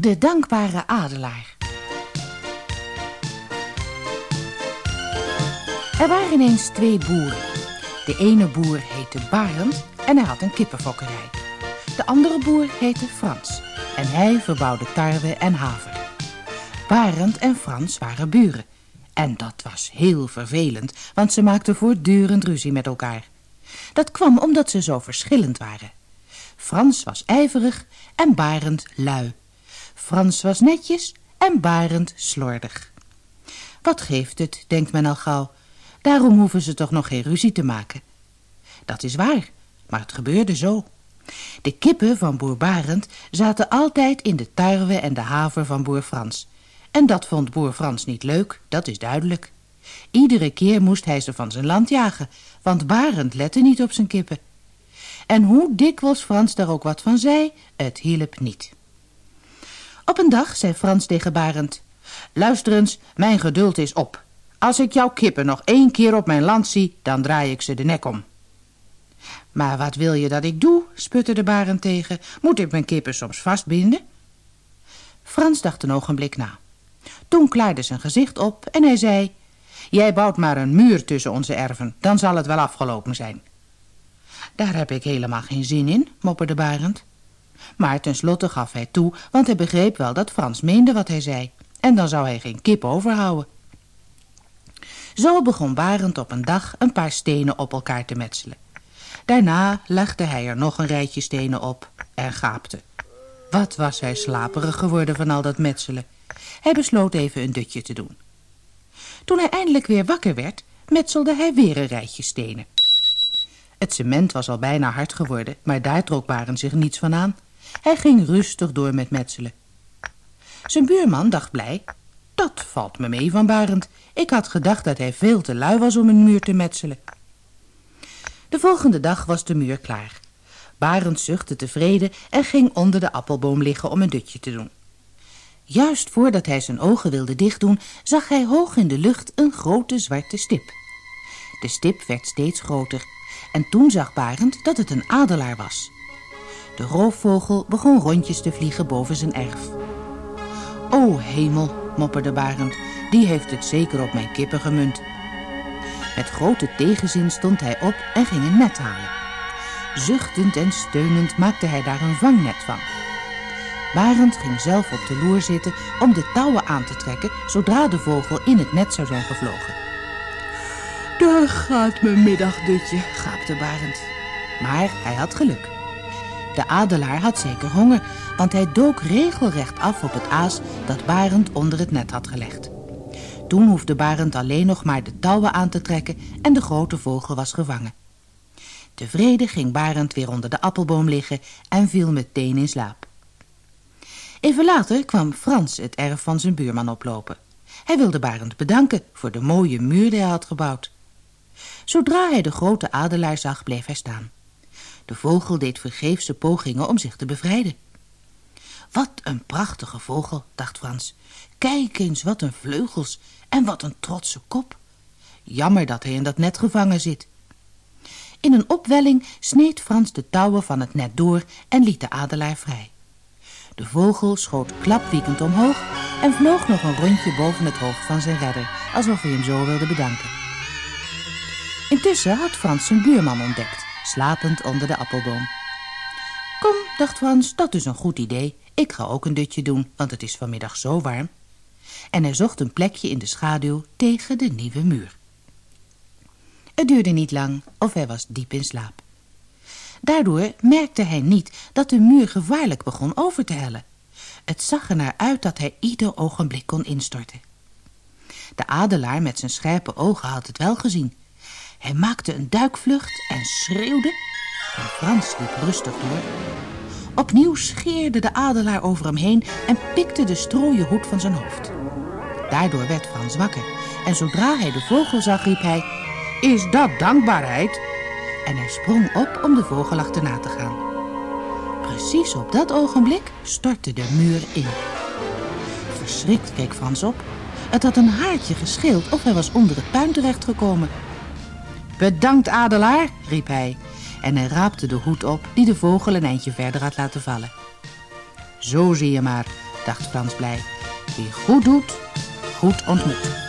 De dankbare adelaar. Er waren ineens twee boeren. De ene boer heette Barend en hij had een kippenfokkerij. De andere boer heette Frans en hij verbouwde tarwe en haver. Barend en Frans waren buren. En dat was heel vervelend, want ze maakten voortdurend ruzie met elkaar. Dat kwam omdat ze zo verschillend waren. Frans was ijverig en Barend lui. Frans was netjes en Barend slordig. Wat geeft het, denkt men al gauw. Daarom hoeven ze toch nog geen ruzie te maken. Dat is waar, maar het gebeurde zo. De kippen van boer Barend zaten altijd in de tarwe en de haver van boer Frans. En dat vond boer Frans niet leuk, dat is duidelijk. Iedere keer moest hij ze van zijn land jagen, want Barend lette niet op zijn kippen. En hoe dikwijls Frans daar ook wat van zei, het hielp niet. Op een dag zei Frans tegen Barend... Luister eens, mijn geduld is op. Als ik jouw kippen nog één keer op mijn land zie, dan draai ik ze de nek om. Maar wat wil je dat ik doe, sputterde Barend tegen. Moet ik mijn kippen soms vastbinden? Frans dacht een ogenblik na. Toen klaarde zijn gezicht op en hij zei... Jij bouwt maar een muur tussen onze erven, dan zal het wel afgelopen zijn. Daar heb ik helemaal geen zin in, mopperde Barend. Maar tenslotte gaf hij toe, want hij begreep wel dat Frans meende wat hij zei. En dan zou hij geen kip overhouden. Zo begon Barend op een dag een paar stenen op elkaar te metselen. Daarna legde hij er nog een rijtje stenen op en gaapte. Wat was hij slaperig geworden van al dat metselen. Hij besloot even een dutje te doen. Toen hij eindelijk weer wakker werd, metselde hij weer een rijtje stenen. Het cement was al bijna hard geworden, maar daar trok Barend zich niets van aan. Hij ging rustig door met metselen. Zijn buurman dacht blij. Dat valt me mee van Barend. Ik had gedacht dat hij veel te lui was om een muur te metselen. De volgende dag was de muur klaar. Barend zuchtte tevreden en ging onder de appelboom liggen om een dutje te doen. Juist voordat hij zijn ogen wilde dichtdoen, zag hij hoog in de lucht een grote zwarte stip. De stip werd steeds groter en toen zag Barend dat het een adelaar was. De roofvogel begon rondjes te vliegen boven zijn erf. O hemel, mopperde Barend, die heeft het zeker op mijn kippen gemunt. Met grote tegenzin stond hij op en ging een net halen. Zuchtend en steunend maakte hij daar een vangnet van. Barend ging zelf op de loer zitten om de touwen aan te trekken zodra de vogel in het net zou zijn gevlogen. Daar gaat mijn middagdutje, gaapte Barend. Maar hij had geluk. De adelaar had zeker honger, want hij dook regelrecht af op het aas dat Barend onder het net had gelegd. Toen hoefde Barend alleen nog maar de touwen aan te trekken en de grote vogel was gevangen. Tevreden ging Barend weer onder de appelboom liggen en viel meteen in slaap. Even later kwam Frans het erf van zijn buurman oplopen. Hij wilde Barend bedanken voor de mooie muur die hij had gebouwd. Zodra hij de grote adelaar zag, bleef hij staan. De vogel deed vergeefse pogingen om zich te bevrijden. Wat een prachtige vogel, dacht Frans. Kijk eens, wat een vleugels en wat een trotse kop. Jammer dat hij in dat net gevangen zit. In een opwelling sneed Frans de touwen van het net door en liet de adelaar vrij. De vogel schoot klapwiekend omhoog en vloog nog een rondje boven het hoofd van zijn redder, alsof hij hem zo wilde bedanken. Intussen had Frans zijn buurman ontdekt, slapend onder de appelboom. Kom, dacht Frans, dat is een goed idee. Ik ga ook een dutje doen, want het is vanmiddag zo warm. En hij zocht een plekje in de schaduw tegen de nieuwe muur. Het duurde niet lang of hij was diep in slaap. Daardoor merkte hij niet dat de muur gevaarlijk begon over te hellen. Het zag er naar uit dat hij ieder ogenblik kon instorten. De adelaar met zijn scherpe ogen had het wel gezien. Hij maakte een duikvlucht en schreeuwde en Frans liep rustig door. Opnieuw scheerde de adelaar over hem heen en pikte de strooien hoed van zijn hoofd. Daardoor werd Frans wakker en zodra hij de vogel zag riep hij... Is dat dankbaarheid? En hij sprong op om de vogel achterna te gaan. Precies op dat ogenblik stortte de muur in. Verschrikt keek Frans op. Het had een haartje gescheeld of hij was onder het puin terechtgekomen. Bedankt, adelaar, riep hij. En hij raapte de hoed op die de vogel een eindje verder had laten vallen. Zo zie je maar dacht Frans blij. Wie goed doet, goed ontmoet.